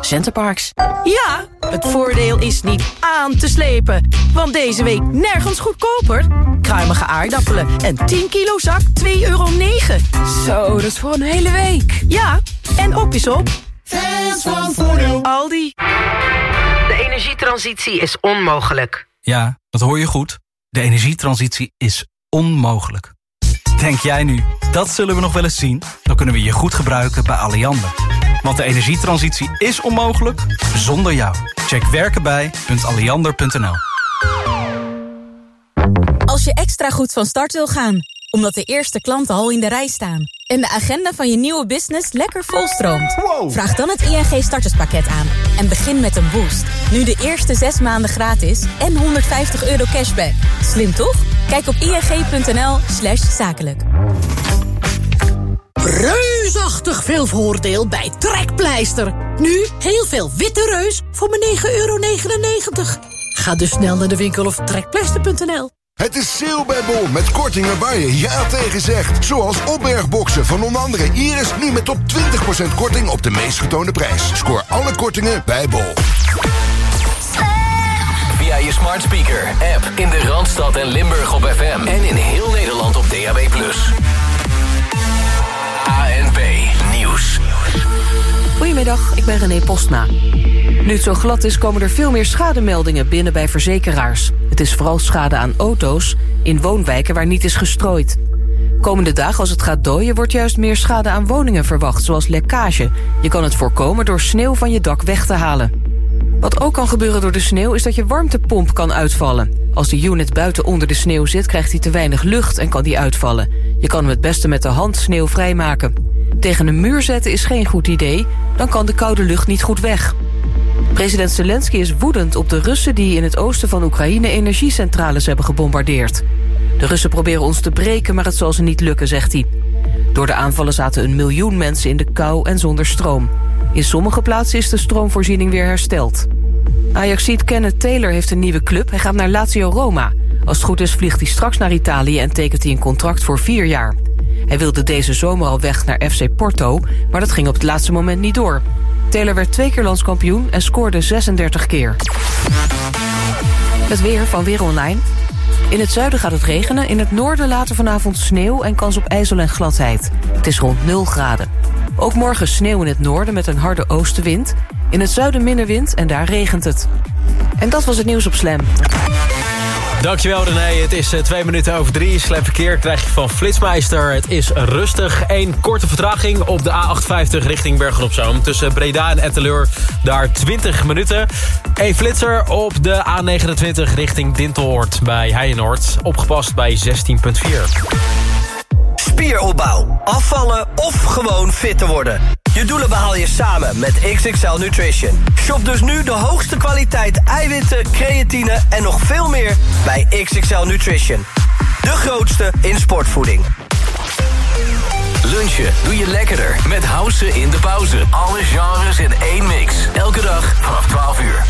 Centerparks. Ja, het voordeel is niet aan te slepen. Want deze week nergens goedkoper. Kruimige aardappelen en 10 kilo zak 2,9 euro. Zo, dat is voor een hele week. Ja, en op is op. Fans van Voordeel. Aldi. De energietransitie is onmogelijk. Ja, dat hoor je goed. De energietransitie is onmogelijk. Denk jij nu, dat zullen we nog wel eens zien? Dan kunnen we je goed gebruiken bij Alliander. Want de energietransitie is onmogelijk zonder jou. Check werkenbij.alliander.nl Als je extra goed van start wil gaan, omdat de eerste klanten al in de rij staan... en de agenda van je nieuwe business lekker volstroomt... vraag dan het ING starterspakket aan en begin met een boost. Nu de eerste zes maanden gratis en 150 euro cashback. Slim toch? Kijk op ing.nl slash zakelijk. Reusachtig veel voordeel bij Trekpleister. Nu heel veel witte reus voor maar 9,99 euro. Ga dus snel naar de winkel of trekpleister.nl. Het is sale bij Bol met kortingen waar je ja tegen zegt. Zoals opbergboxen van onder andere Iris nu met tot 20% korting op de meest getoonde prijs. Scoor alle kortingen bij Bol. Via je smart speaker, app in de Randstad en Limburg op FM en in heel Nederland op DAB+. Goedemiddag, ik ben René Postma. Nu het zo glad is, komen er veel meer schademeldingen binnen bij verzekeraars. Het is vooral schade aan auto's in woonwijken waar niet is gestrooid. Komende dagen als het gaat dooien wordt juist meer schade aan woningen verwacht, zoals lekkage. Je kan het voorkomen door sneeuw van je dak weg te halen. Wat ook kan gebeuren door de sneeuw is dat je warmtepomp kan uitvallen. Als de unit buiten onder de sneeuw zit, krijgt hij te weinig lucht en kan die uitvallen. Je kan hem het beste met de hand sneeuw vrijmaken. Tegen een muur zetten is geen goed idee, dan kan de koude lucht niet goed weg. President Zelensky is woedend op de Russen die in het oosten van Oekraïne energiecentrales hebben gebombardeerd. De Russen proberen ons te breken, maar het zal ze niet lukken, zegt hij. Door de aanvallen zaten een miljoen mensen in de kou en zonder stroom. In sommige plaatsen is de stroomvoorziening weer hersteld. Ajaxiet Kenneth Taylor heeft een nieuwe club. Hij gaat naar Lazio Roma. Als het goed is vliegt hij straks naar Italië en tekent hij een contract voor vier jaar. Hij wilde deze zomer al weg naar FC Porto, maar dat ging op het laatste moment niet door. Taylor werd twee keer landskampioen en scoorde 36 keer. Het weer van Weer Online. In het zuiden gaat het regenen, in het noorden later vanavond sneeuw... en kans op ijzel en gladheid. Het is rond 0 graden. Ook morgen sneeuw in het noorden met een harde oostenwind. In het zuiden minder wind en daar regent het. En dat was het nieuws op Slam. Dankjewel René, het is uh, twee minuten over drie. Slam verkeer krijg je van Flitsmeister. Het is rustig. Eén korte vertraging op de A58 richting Bergen-op-Zoom. Tussen Breda en Etteleur, daar 20 minuten. Eén flitser op de A29 richting Dintelhoort bij Heijenoord. Opgepast bij 16.4. Spieropbouw, afvallen of gewoon fit te worden. Je doelen behaal je samen met XXL Nutrition. Shop dus nu de hoogste kwaliteit eiwitten, creatine en nog veel meer bij XXL Nutrition. De grootste in sportvoeding. Lunchen doe je lekkerder met Housen in de pauze. Alle genres in één mix. Elke dag vanaf 12 uur.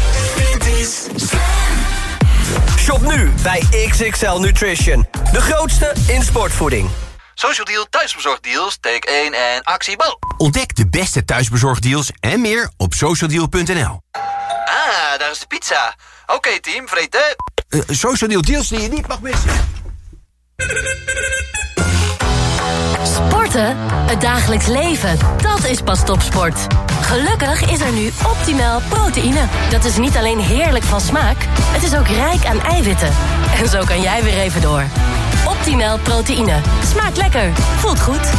Shop nu bij XXL Nutrition. De grootste in sportvoeding. Social Deal thuisbezorgdeals, take 1 en actie bal. Ontdek de beste thuisbezorgdeals en meer op socialdeal.nl. Ah, daar is de pizza. Oké team, vreten. Uh, social Deal deals die je niet mag missen. Sporten, het dagelijks leven, dat is pas topsport. Gelukkig is er nu optimaal proteïne. Dat is niet alleen heerlijk van smaak, het is ook rijk aan eiwitten. En zo kan jij weer even door. Optimaal proteïne. Smaakt lekker. Voelt goed.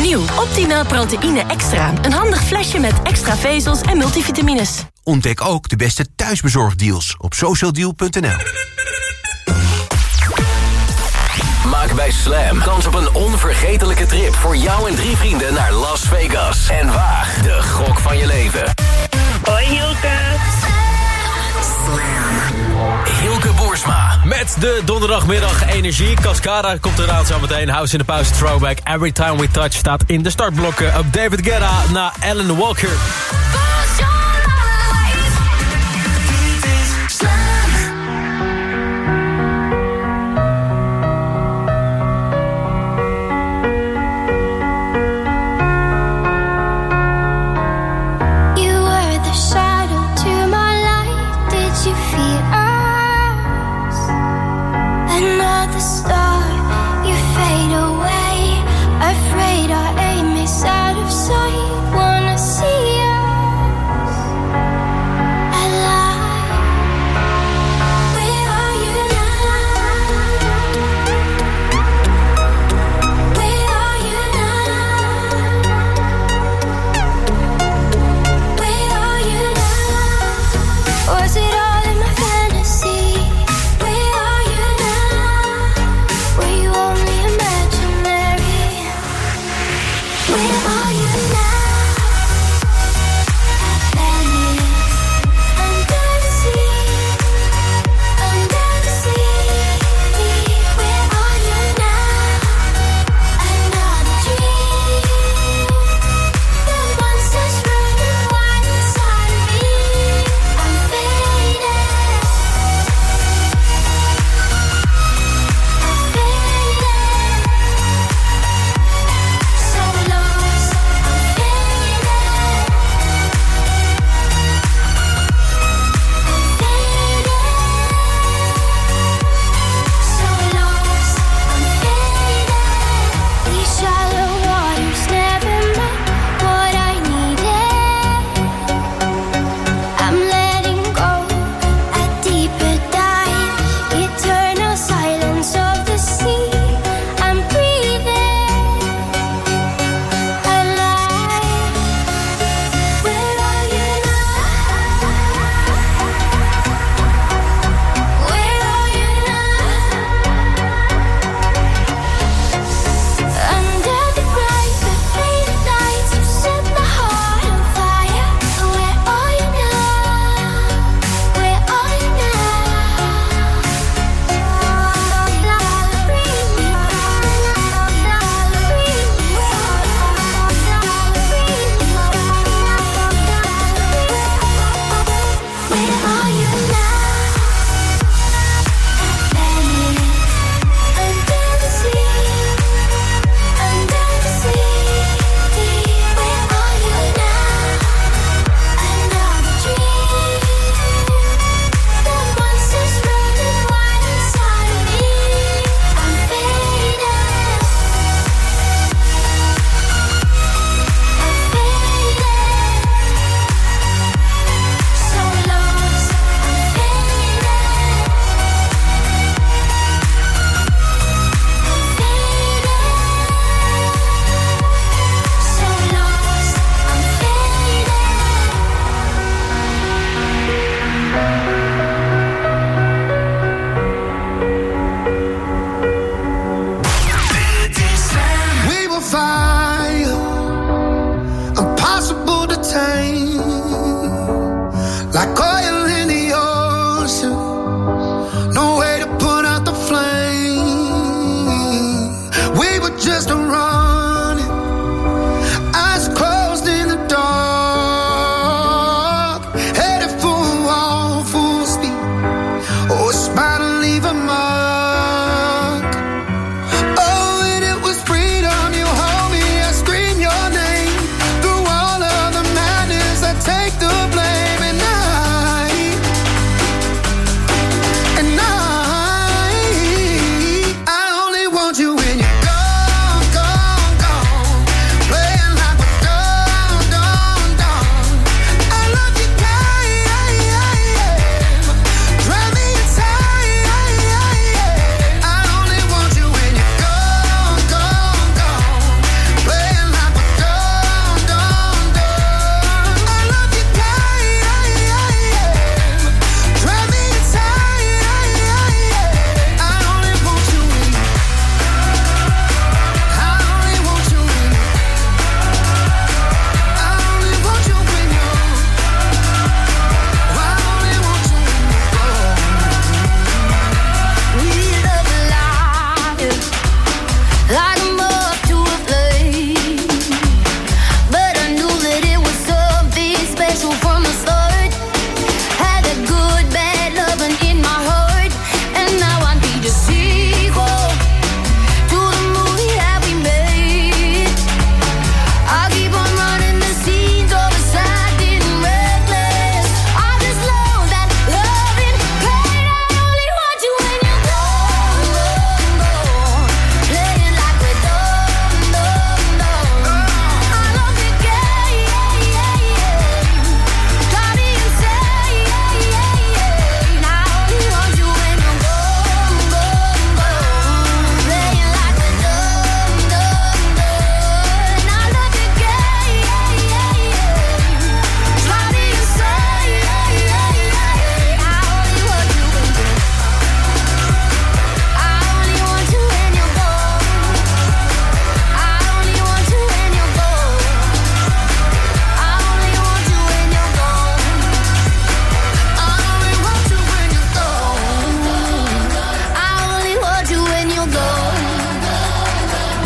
Nieuw Optimaal proteïne extra. Een handig flesje met extra vezels en multivitamines. Ontdek ook de beste thuisbezorgdeals op socialdeal.nl. Maak bij Slam kans op een onvergetelijke trip voor jou en drie vrienden naar Las Vegas. En waag de gok van je leven. Hoi Hilke. Hilke Boersma. Met de donderdagmiddag energie. Cascada komt eraan zo meteen. House in the Pauze Throwback. Every Time We Touch staat in de startblokken. Op David Guetta na Alan Walker.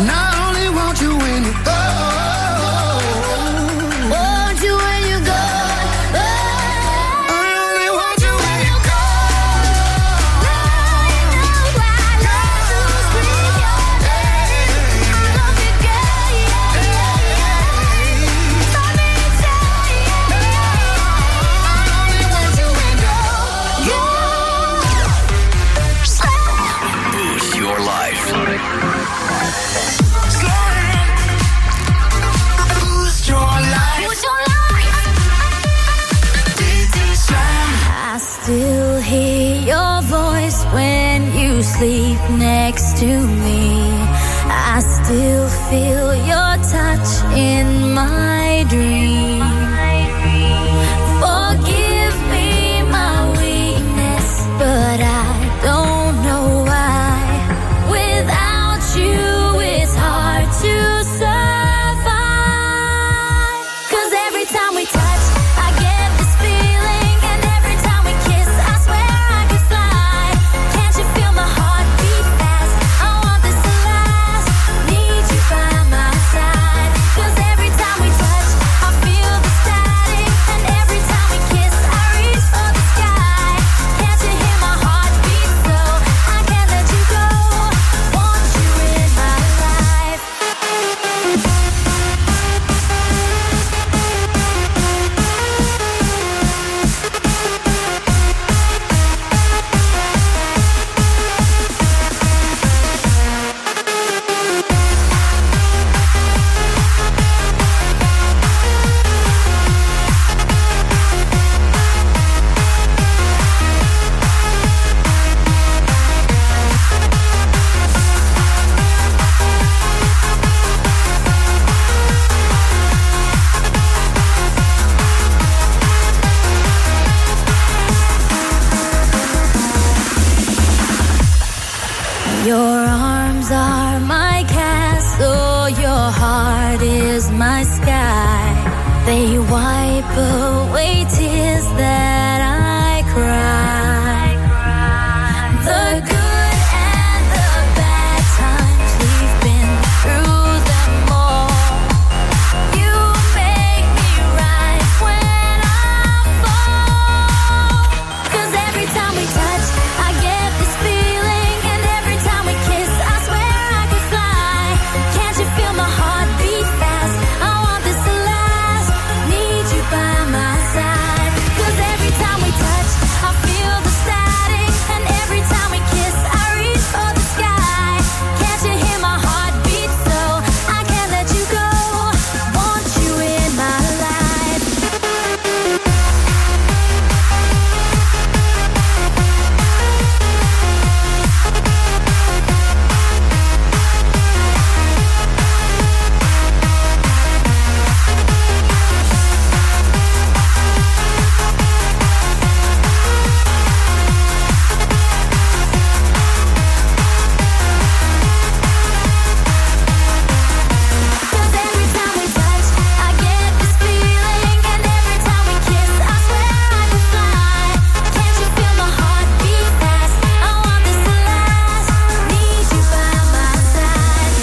Not I only want you when you. To me. I still feel your touch in my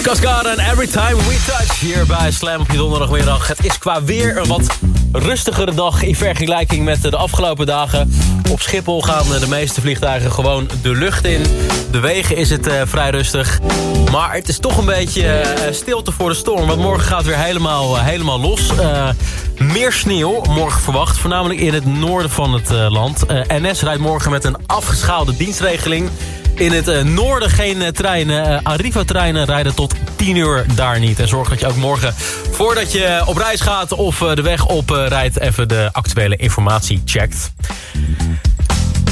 Cascada en Every Time We Touch hier bij Slam op je donderdagmiddag. Het is qua weer een wat rustigere dag in vergelijking met de afgelopen dagen. Op Schiphol gaan de meeste vliegtuigen gewoon de lucht in. De wegen is het eh, vrij rustig. Maar het is toch een beetje eh, stilte voor de storm. Want morgen gaat weer helemaal, eh, helemaal los. Meer sneeuw morgen verwacht. Voornamelijk in het noorden van het land. NS rijdt morgen met een afgeschaalde dienstregeling. In het eh, noorden geen eh, treinen. Eh, Arriva-treinen rijden tot 10 uur daar niet. En zorg dat je ook morgen, voordat je op reis gaat of de weg op rijdt... even de actuele informatie checkt.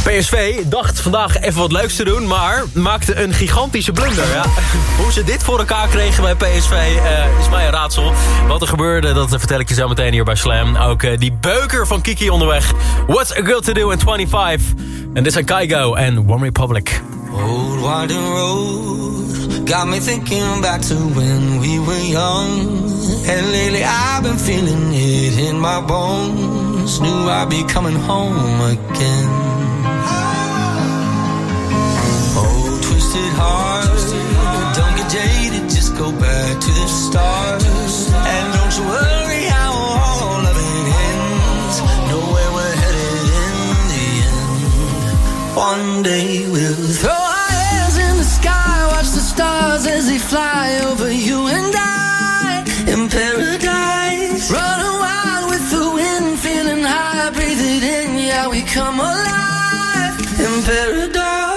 PSV dacht vandaag even wat leuks te doen, maar maakte een gigantische blunder. Ja. Hoe ze dit voor elkaar kregen bij PSV eh, is mij een raadsel. Wat er gebeurde, dat vertel ik je zo meteen hier bij Slam. Ook eh, die beuker van Kiki onderweg. What's a girl to do in 25? En dit zijn Kaigo en One Republic. Old winding road got me thinking back to when we were young. And lately I've been feeling it in my bones. Knew I'd be coming home again. Twisted heart, don't get jaded, just go back to the start. And don't you worry how all of it ends. Know where we're headed in the end. One day we'll throw our hands in the sky, watch the stars as they fly over you and I in paradise. Running wild with the wind, feeling high, breathe it in, yeah, we come alive in paradise.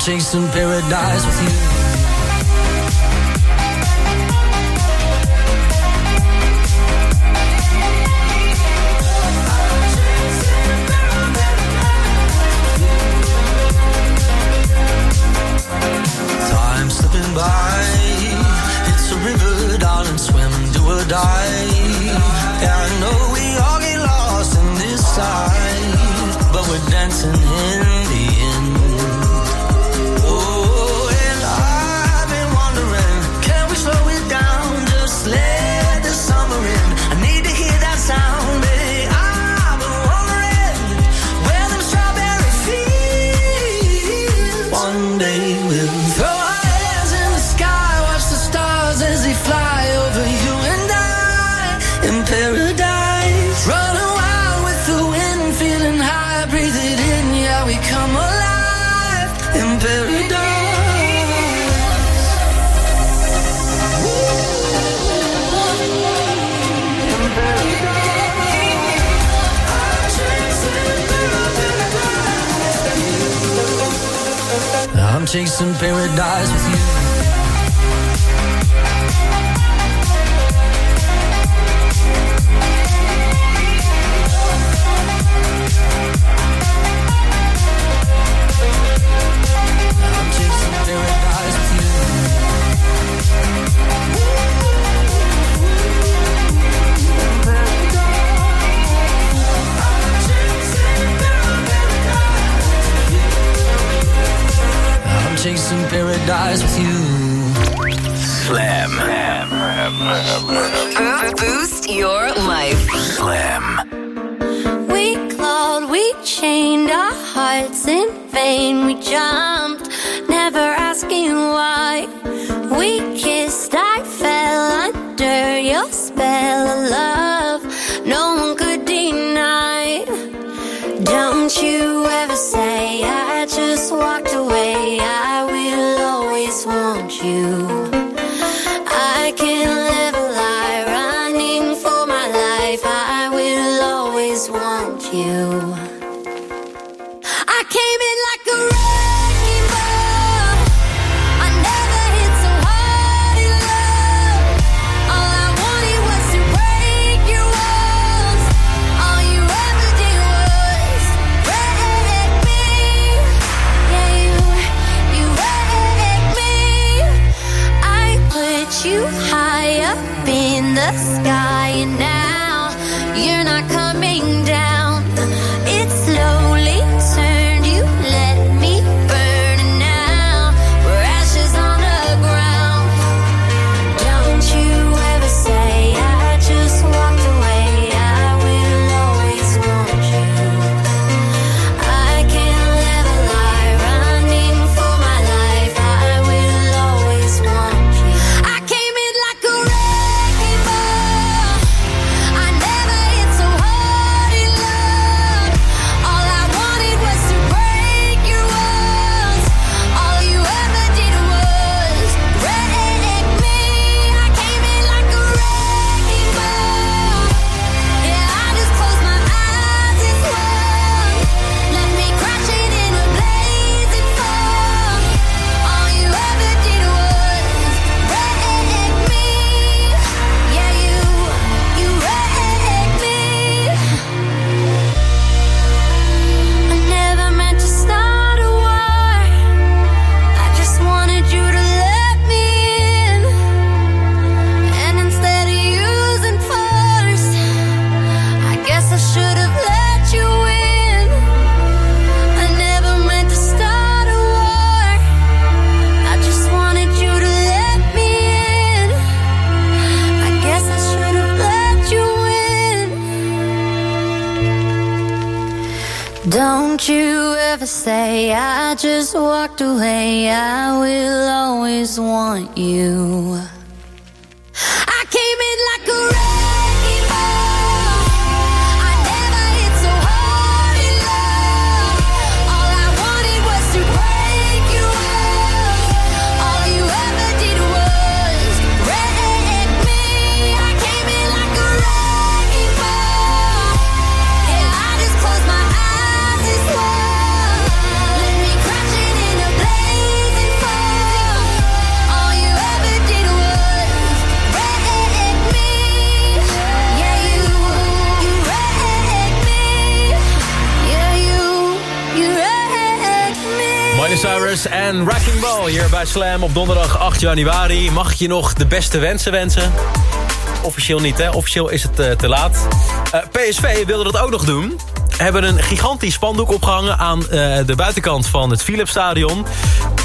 chasing paradise with you. Time slipping by, it's a river, darling, swim, do or die. Yeah, I know we all get lost in this life, but we're dancing in chasing paradise. paradise with you. Slam. Boost your life. Slam. We clawed, we chained our hearts in vain. We jumped, never asking why. We kissed, I fell under your spell of love. No one could deny. Don't you ever say I just walked away. I you. Slam op donderdag 8 januari. Mag je nog de beste wensen wensen? Officieel niet, hè? Officieel is het uh, te laat. Uh, PSV wilde dat ook nog doen. Hebben een gigantisch spandoek opgehangen aan uh, de buitenkant van het Philipsstadion.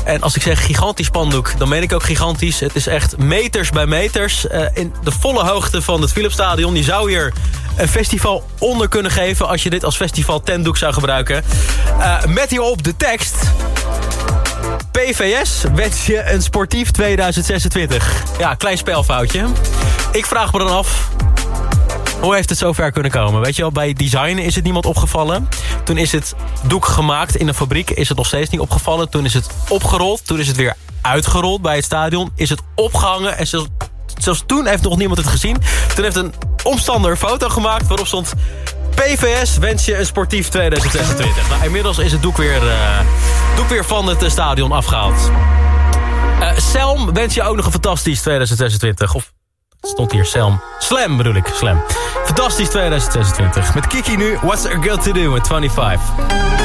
En als ik zeg gigantisch spandoek, dan meen ik ook gigantisch. Het is echt meters bij meters. in de volle hoogte van het Philipsstadion. Je zou hier een festival onder kunnen geven... als je dit als festival tentdoek zou gebruiken. Met hierop de tekst... PVS wens je een sportief 2026. Ja, klein spelfoutje. Ik vraag me dan af... Hoe heeft het zover kunnen komen? Weet je wel, bij design is het niemand opgevallen. Toen is het doek gemaakt in een fabriek. Is het nog steeds niet opgevallen. Toen is het opgerold. Toen is het weer uitgerold bij het stadion. Is het opgehangen. En zelfs, toen heeft nog niemand het gezien. Toen heeft een omstander foto gemaakt waarop stond... PVS wens je een sportief 2026. Nou, inmiddels is het doek weer, uh, doek weer van het stadion afgehaald. Uh, Selm wens je ook nog een fantastisch 2026. Of stond hier Selm. Slam bedoel ik, Slam. Fantastisch 2026. Met Kiki nu, What's a Girl to Do met 25.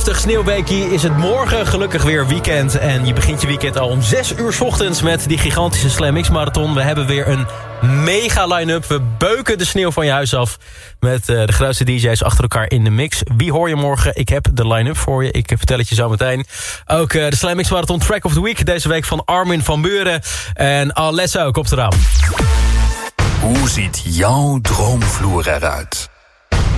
heftig sneeuwweekie is het morgen gelukkig weer weekend. En je begint je weekend al om 6 uur 's ochtends met die gigantische Slam X Marathon. We hebben weer een mega line-up. We beuken de sneeuw van je huis af met eh, de grootste DJ's achter elkaar in de mix. Wie hoor je morgen? Ik heb de line-up voor je. Ik vertel het je zo meteen. Ook eh, de Slam Marathon Track of the Week deze week van Armin van Buren. En Alesso komt eraan. Hoe ziet jouw droomvloer eruit?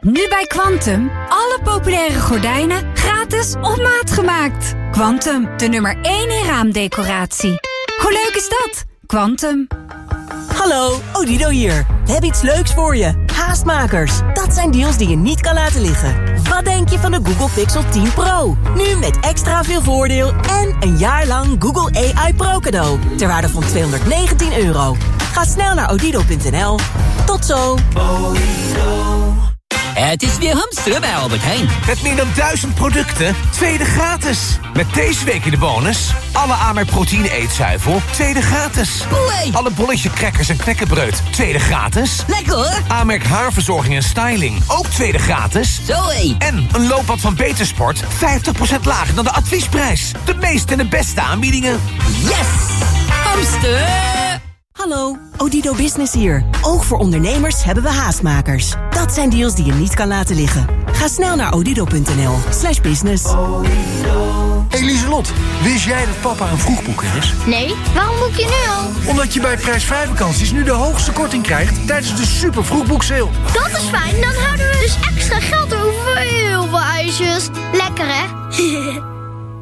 Nu bij Quantum. Alle populaire gordijnen gratis op maat gemaakt. Quantum, de nummer 1 in raamdecoratie. Hoe leuk is dat? Quantum. Hallo, Odido hier. We hebben iets leuks voor je. Haastmakers. Dat zijn deals die je niet kan laten liggen. Wat denk je van de Google Pixel 10 Pro? Nu met extra veel voordeel en een jaar lang Google AI Pro cadeau. Ter waarde van 219 euro. Ga snel naar odido.nl. Tot zo. Het is weer hamsteren bij Albert Heijn. Met meer dan duizend producten, tweede gratis. Met deze week in de bonus... alle Amerk proteïne eetzuivel, tweede gratis. Alle bolletje crackers en knekkenbreud, tweede gratis. Lekker hoor. Amerk haarverzorging en styling, ook tweede gratis. Zoé. En een loopbad van Betersport, 50% lager dan de adviesprijs. De meeste en de beste aanbiedingen. Yes! Hamster! Hallo, Odido Business hier. Ook voor ondernemers hebben we haastmakers. Dat zijn deals die je niet kan laten liggen. Ga snel naar odido.nl slash business. Hey Lieselot, wist jij dat papa een vroegboeker is? Nee, waarom boek je nu al? Omdat je bij prijsvrij vakanties nu de hoogste korting krijgt tijdens de super vroegboekseil. Dat is fijn, dan houden we dus extra geld over voor heel veel ijsjes. Lekker hè?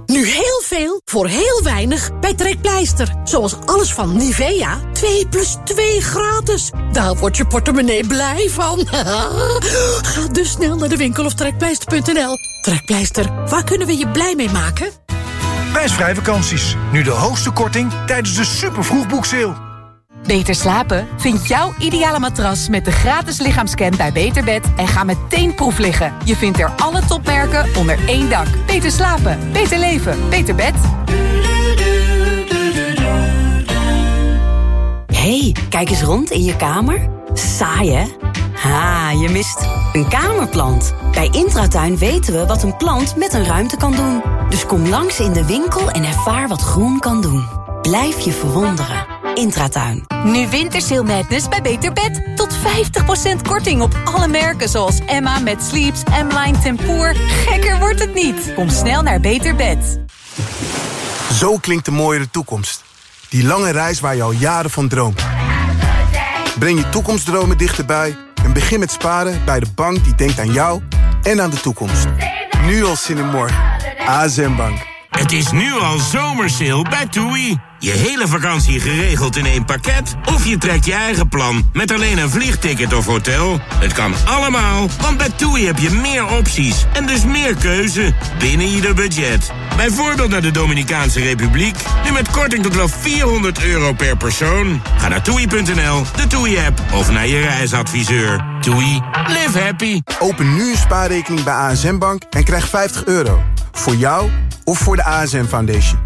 Nu heel veel voor heel weinig bij Trekpleister. Zoals alles van Nivea. 2 plus 2 gratis. Daar wordt je portemonnee blij van. Ga dus snel naar de winkel of trekpleister.nl. Trekpleister, waar kunnen we je blij mee maken? Prijsvrij vakanties. Nu de hoogste korting tijdens de super vroegboekseil. Beter slapen? Vind jouw ideale matras met de gratis lichaamscan bij Beterbed en ga meteen proef liggen. Je vindt er alle topmerken onder één dak. Beter slapen, beter leven, beter bed. hey, kijk eens rond in je kamer. Saai, hè? Ha, je mist een kamerplant. Bij Intratuin weten we wat een plant met een ruimte kan doen. Dus kom langs in de winkel en ervaar wat groen kan doen. Blijf je verwonderen. Intratuin. Nu Wintersail Madness bij Beter Bed. Tot 50% korting op alle merken zoals Emma met Sleeps, M-Line Tempoor. Gekker wordt het niet. Kom snel naar Beter Bed. Zo klinkt de mooiere toekomst. Die lange reis waar je al jaren van droomt. Breng je toekomstdromen dichterbij en begin met sparen bij de bank die denkt aan jou en aan de toekomst. Nu al zin in morgen. ASM Bank. Het is nu al zomersale bij TUI. Je hele vakantie geregeld in één pakket? Of je trekt je eigen plan met alleen een vliegticket of hotel? Het kan allemaal, want bij TUI heb je meer opties en dus meer keuze binnen ieder budget. Bijvoorbeeld naar de Dominicaanse Republiek, nu met korting tot wel 400 euro per persoon. Ga naar toei.nl, de TUI-app of naar je reisadviseur. TUI, live happy. Open nu een spaarrekening bij ASM Bank en krijg 50 euro. Voor jou of voor de ASM Foundation.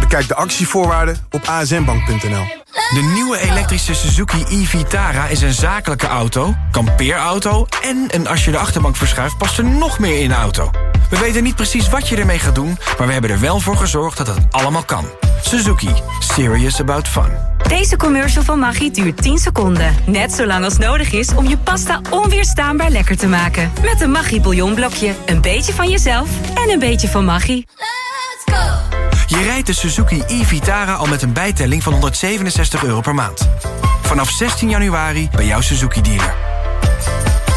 Bekijk de actievoorwaarden op asmbank.nl. De nieuwe elektrische Suzuki e-Vitara is een zakelijke auto, kampeerauto... en een als je de achterbank verschuift past er nog meer in de auto. We weten niet precies wat je ermee gaat doen... maar we hebben er wel voor gezorgd dat het allemaal kan. Suzuki. Serious about fun. Deze commercial van Maggi duurt 10 seconden. Net zo lang als nodig is om je pasta onweerstaanbaar lekker te maken. Met een Maggi bouillonblokje. Een beetje van jezelf en een beetje van Maggi. Je rijdt de Suzuki e-Vitara al met een bijtelling van 167 euro per maand. Vanaf 16 januari bij jouw Suzuki-dealer.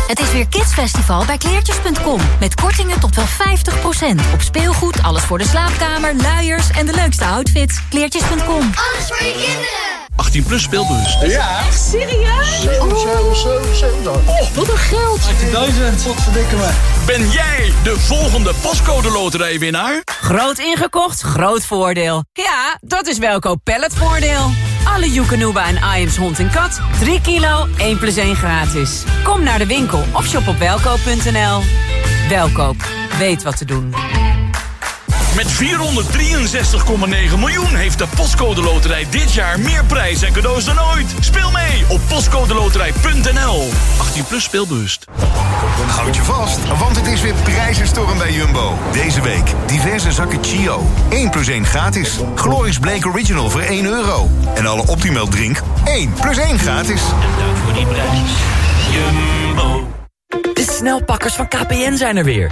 Het is weer Kidsfestival bij kleertjes.com. Met kortingen tot wel 50%. Op speelgoed, alles voor de slaapkamer, luiers en de leukste outfits. Kleertjes.com. Alles voor je kinderen. 18 plus speelbus. Ja. Echt serieus? 7, 7, 7, 7. Oh, wat een geld. 18.000. Wat verdikken me. Ben jij de volgende pascode loterijwinnaar? Groot ingekocht, groot voordeel. Ja, dat is Welkoop Palletvoordeel. Alle Joekanuba en Iams hond en kat. 3 kilo, 1 plus 1 gratis. Kom naar de winkel of shop op welkoop.nl. Welkoop, weet wat te doen. Met 463,9 miljoen heeft de Postcode Loterij dit jaar meer prijs en cadeaus dan ooit. Speel mee op postcodeloterij.nl. 18 plus speelbewust. Houd je vast, want het is weer prijzenstorm bij Jumbo. Deze week diverse zakken Chio. 1 plus 1 gratis. Glorious Blake Original voor 1 euro. En alle Optimal drink 1 plus 1 gratis. En dank voor die prijs. Jumbo. De snelpakkers van KPN zijn er weer.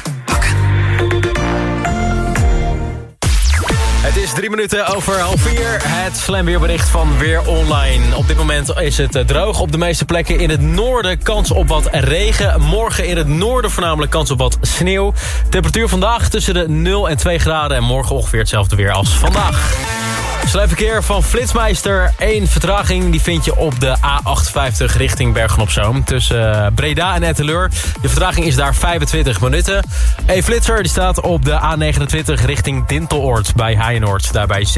Drie minuten over half vier. Het slam weerbericht van Weer Online. Op dit moment is het eh, droog op de meeste plekken. In het noorden kans op wat regen. Morgen in het noorden voornamelijk kans op wat sneeuw. Temperatuur vandaag tussen de 0 en 2 graden. En morgen ongeveer hetzelfde weer als vandaag. Slijpverkeer van Flitsmeister. 1 vertraging die vind je op de A58 richting Bergen-op-Zoom. Tussen eh, Breda en Etteleur. De vertraging is daar 25 minuten. Een flitser die staat op de A29 richting Dinteloord bij Heijenoord. Daarbij 16.4.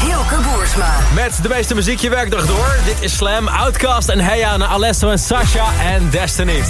Hilke Boersma. Met de meeste muziek je werkdag door. Dit is Slam, Outcast en Heya naar Alesso en Sasha en Destiny.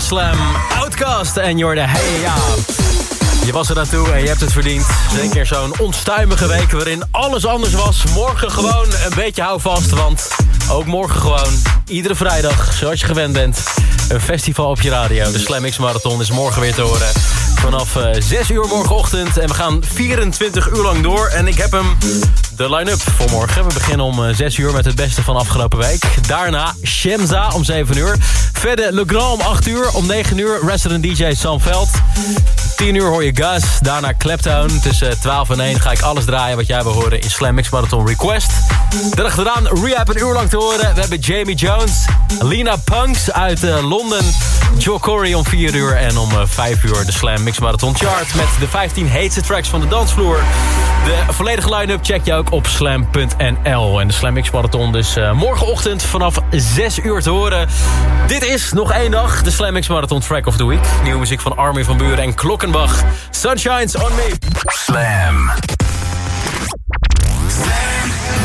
4. Je bent bij Slam Outcast en Jorde. Hey ja. Je was er naartoe en je hebt het verdiend. Zeker zo'n onstuimige week waarin alles anders was. Morgen gewoon een beetje houvast, want ook morgen gewoon iedere vrijdag, zoals je gewend bent, een festival op je radio. De Slam X Marathon is morgen weer te horen. Vanaf eh, 6 uur morgenochtend. En we gaan 24 uur lang door. En ik heb hem, de line-up voor morgen. We beginnen om eh, 6 uur met het beste van afgelopen week. Daarna Shemza om 7 uur. Verder Le Grand om 8 uur. Om 9 uur Resident DJ Sam Veld. 10 uur hoor je Gus. Daarna Claptown. Tussen 12 en 1 ga ik alles draaien wat jij wil horen in Slam Mix Marathon Request. Daarachteraan Rehab een uur lang te horen. We hebben Jamie Jones. Lina Punks uit eh, Londen. Joe Corey om 4 uur. En om eh, 5 uur de Slam Mix Marathon Chart. Met de 15 heetste tracks van de dansvloer. De volledige line-up check je ook op slam.nl. En de Slam Mix Marathon dus eh, morgenochtend vanaf 6 uur te horen. Dit is nog één dag. De Slam Mix Marathon Track of the Week. Nieuwe muziek van Armin van Buren en Klokkenbach. Sunshines on me. Slam.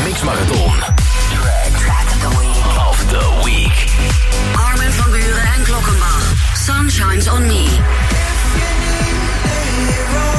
Mix Marathon. Track of the week. Armin van Buren en Klokkenbach. Sunshines on me. Hero.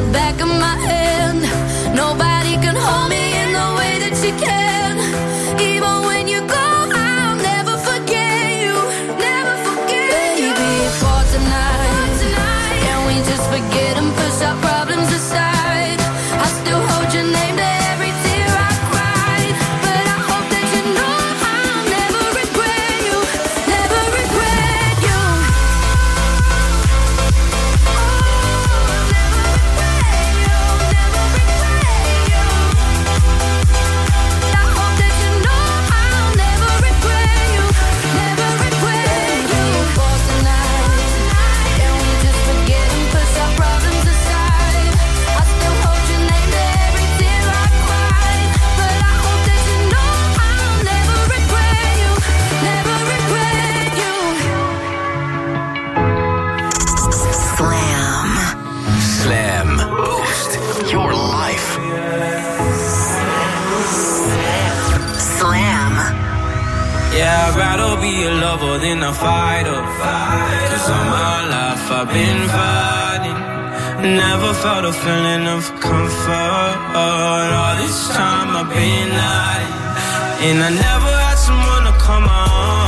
the back of my hand. Nobody can hold me. in a fight or fight. Cause all my life I've been fighting. Never felt a feeling of comfort. All this time I've been hiding. And I never had someone to come on.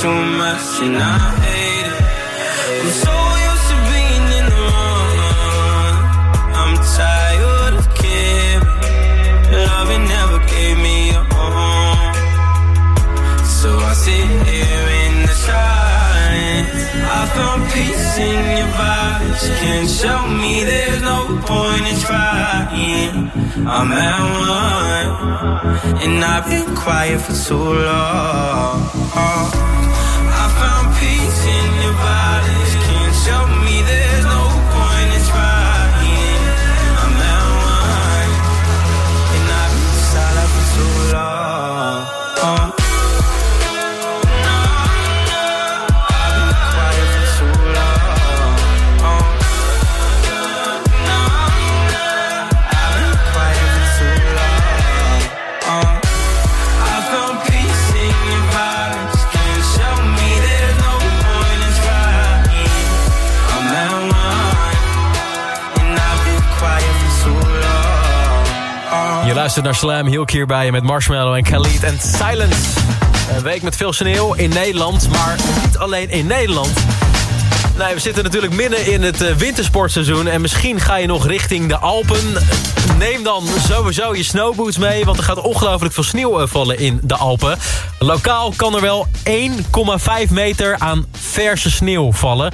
Too much and I hate it. I'm so used to being in the wrong. I'm tired of caring. Love never gave me a home. So I sit here in the silence. I found peace in your vibes. Can't show me there's no point in trying. I'm at one. And I've been quiet for too long dancing luistert naar Slam, heel keer bij met Marshmallow en Khalid en Silence. Een week met veel sneeuw in Nederland, maar niet alleen in Nederland. Nee, we zitten natuurlijk midden in het eh, wintersportseizoen... en misschien ga je nog richting de Alpen. Neem dan sowieso je snowboots mee... want er gaat ongelooflijk veel sneeuw eh, vallen in de Alpen. Lokaal kan er wel 1,5 meter aan verse sneeuw vallen...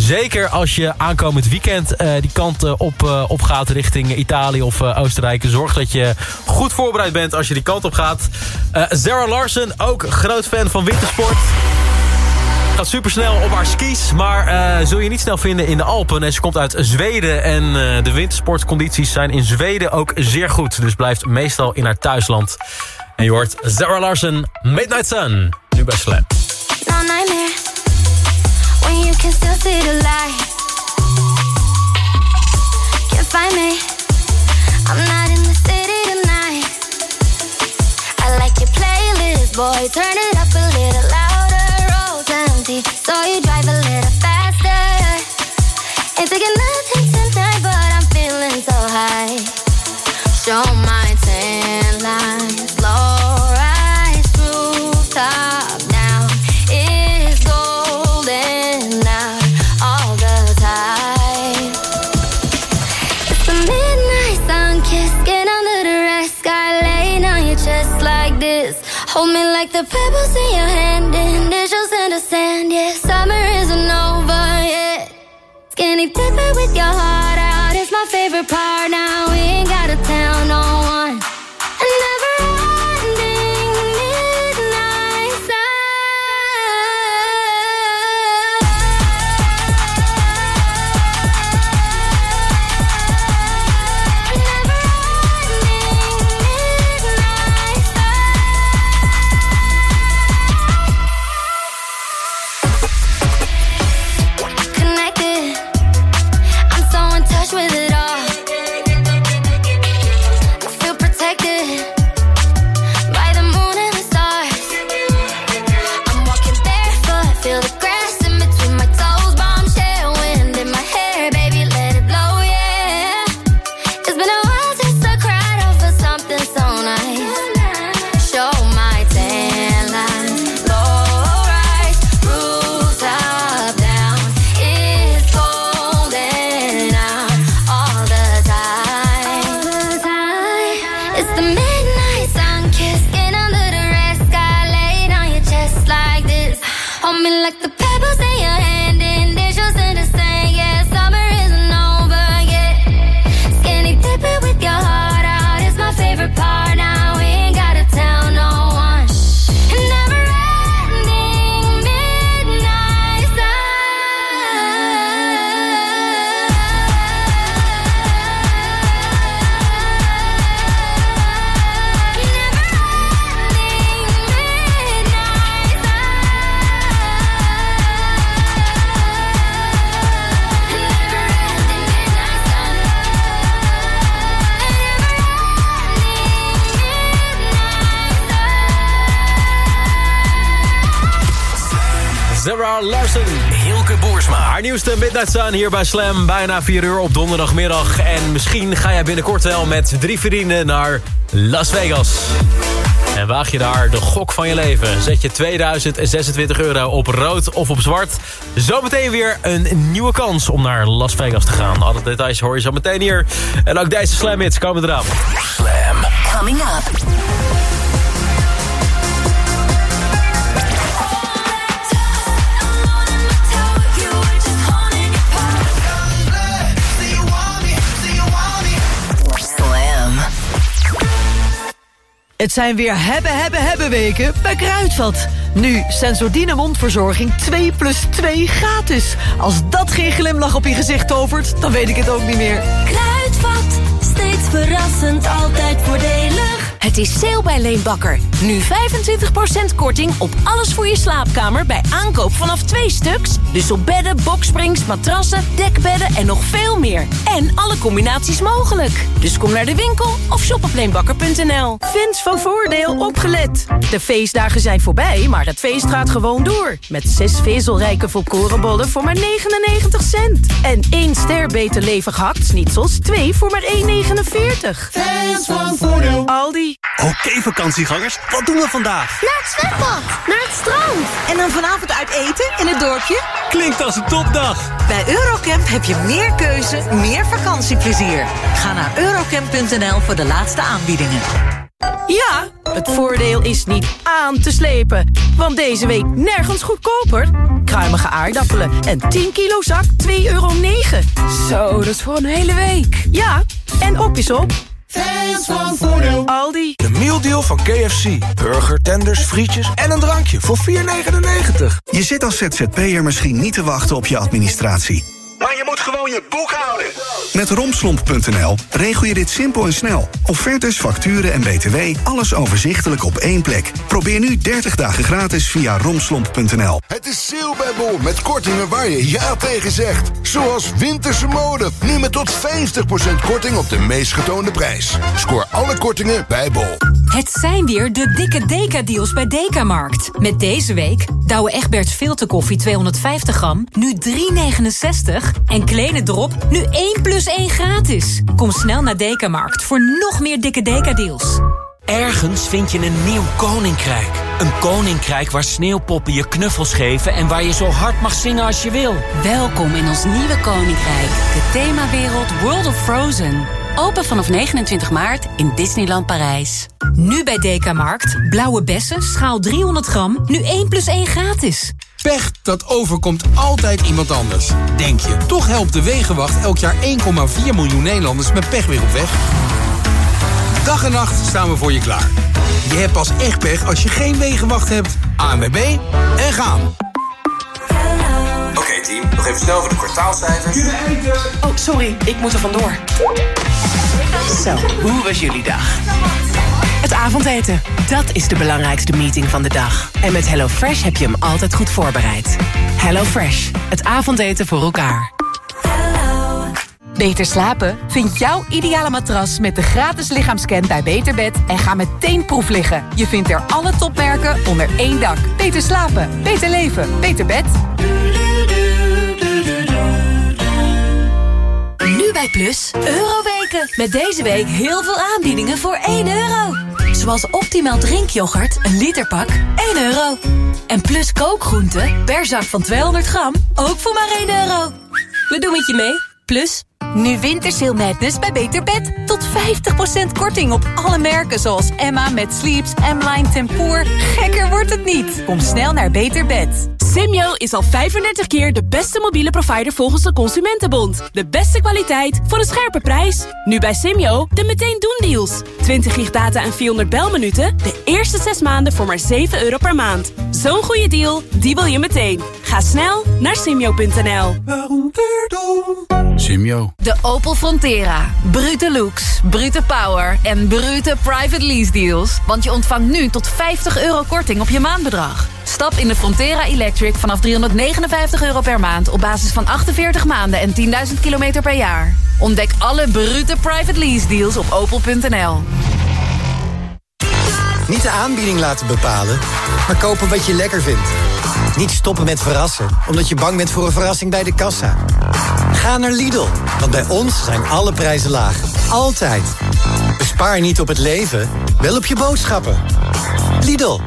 Zeker als je aankomend weekend eh, die kant eh, op, op gaat richting Italië of Oostenrijk. Zorg dat je goed voorbereid bent als je die kant op gaat. Sarah Larsen, ook groot fan van wintersport. Gaat supersnel op haar skis, maar zul je niet snel vinden in de Alpen. En ze komt uit Zweden en de wintersportcondities zijn in Zweden ook zeer goed. Dus blijft meestal in haar thuisland. En je hoort Sarah Larsen, Midnight Sun, nu bij Slam. Can still see the light. Can't find me. I'm not in the city tonight. I like your playlist, boy. Turn it up a little louder. Roads empty, so you drive a little faster. Ain't taking nothing tonight, but I'm feeling so high. Show my tan lines, like the pebbles in your hand, initials in the sand. Yeah, summer isn't over yet. Skinny dipping with your heart out is my favorite part. Now we ain't gotta tell no Nieuwste Midnight hier bij Slam. Bijna 4 uur op donderdagmiddag. En misschien ga jij binnenkort wel met drie vrienden naar Las Vegas. En waag je daar de gok van je leven. Zet je 2026 euro op rood of op zwart. Zometeen weer een nieuwe kans om naar Las Vegas te gaan. Alle details hoor je zo meteen hier. En ook deze Slam hits komen eraan. Slam. Coming up. Het zijn weer hebben, hebben, hebben weken bij Kruidvat. Nu Sensodyne mondverzorging 2 plus 2 gratis. Als dat geen glimlach op je gezicht tovert, dan weet ik het ook niet meer. Kruidvat, steeds verrassend, altijd voordelig. Het is sale bij Leenbakker. Nu 25% korting op alles voor je slaapkamer bij aankoop vanaf twee stuks. Dus op bedden, boksprings, matrassen, dekbedden en nog veel meer. En alle combinaties mogelijk. Dus kom naar de winkel of shop op leenbakker.nl. Fans van Voordeel opgelet. De feestdagen zijn voorbij, maar het feest gaat gewoon door. Met zes vezelrijke volkorenbollen voor maar 99 cent. En één ster beter levig hakt-snitsels, twee voor maar 1,49. Fans van Voordeel. Aldi. Oké vakantiegangers, wat doen we vandaag? Naar het zwembad, naar het strand. En dan vanavond uit eten in het dorpje? Klinkt als een topdag. Bij Eurocamp heb je meer keuze, meer vakantieplezier. Ga naar eurocamp.nl voor de laatste aanbiedingen. Ja, het voordeel is niet aan te slepen. Want deze week nergens goedkoper. Kruimige aardappelen en 10 kilo zak 2,9 euro. Zo, dat is voor een hele week. Ja, en op is op. Fans van Voordeel. Aldi. De mealdeal van KFC. Burger, tenders, frietjes en een drankje voor 4,99. Je zit als ZZP'er misschien niet te wachten op je administratie. Maar je moet gewoon je boek houden. Met romslomp.nl regel je dit simpel en snel. Offertes, facturen en btw, alles overzichtelijk op één plek. Probeer nu 30 dagen gratis via romslomp.nl. Het is sale bij Bol met kortingen waar je ja tegen zegt. Zoals winterse mode, nu met tot 50% korting op de meest getoonde prijs. Scoor alle kortingen bij Bol. Het zijn weer de dikke Deka-deals bij Dekamarkt. Met deze week Douwe Egberts filterkoffie 250 gram, nu 3,69. En Kleine Drop, nu 1 plus 1 gratis. Kom snel naar Dekamarkt voor nog meer dikke Deka-deals. Ergens vind je een nieuw koninkrijk. Een koninkrijk waar sneeuwpoppen je knuffels geven... en waar je zo hard mag zingen als je wil. Welkom in ons nieuwe koninkrijk. De themawereld World of Frozen. Open vanaf 29 maart in Disneyland Parijs. Nu bij Dekamarkt. Blauwe bessen, schaal 300 gram, nu 1 plus 1 gratis. Pech, dat overkomt altijd iemand anders. Denk je, toch helpt de Wegenwacht elk jaar 1,4 miljoen Nederlanders met pech weer op weg? Dag en nacht staan we voor je klaar. Je hebt pas echt pech als je geen Wegenwacht hebt. ANWB en gaan. Oké team, nog even snel voor de kwartaalcijfers. Oh, sorry, ik moet er vandoor. Zo, hoe was jullie dag? Het avondeten, dat is de belangrijkste meeting van de dag. En met HelloFresh heb je hem altijd goed voorbereid. HelloFresh, het avondeten voor elkaar. Beter slapen? Vind jouw ideale matras met de gratis lichaamscan bij Beterbed... en ga meteen proef liggen. Je vindt er alle topmerken onder één dak. Beter slapen, beter leven, beter bed. Nu bij Plus, Euroweken. Met deze week heel veel aanbiedingen voor 1 euro. Zoals optimaal drinkyoghurt, een literpak, 1 euro. En Plus kookgroenten, per zak van 200 gram, ook voor maar 1 euro. We doen het je mee, Plus... Nu Wintersail Madness bij Beter Bed. Tot 50% korting op alle merken zoals Emma met Sleeps, M-Line Tempoor. Gekker wordt het niet. Kom snel naar Beter Bed. Simyo is al 35 keer de beste mobiele provider volgens de Consumentenbond. De beste kwaliteit voor een scherpe prijs. Nu bij Simyo de meteen doen deals. 20 gig data en 400 belminuten. De eerste 6 maanden voor maar 7 euro per maand. Zo'n goede deal, die wil je meteen. Ga snel naar simyo.nl. Simyo. De Opel Frontera. Brute looks, brute power en brute private lease deals. Want je ontvangt nu tot 50 euro korting op je maandbedrag. Stap in de Frontera Vanaf 359 euro per maand... op basis van 48 maanden en 10.000 kilometer per jaar. Ontdek alle brute private lease deals op opel.nl. Niet de aanbieding laten bepalen, maar kopen wat je lekker vindt. Niet stoppen met verrassen, omdat je bang bent voor een verrassing bij de kassa. Ga naar Lidl, want bij ons zijn alle prijzen laag. Altijd. Bespaar niet op het leven, wel op je boodschappen. Lidl.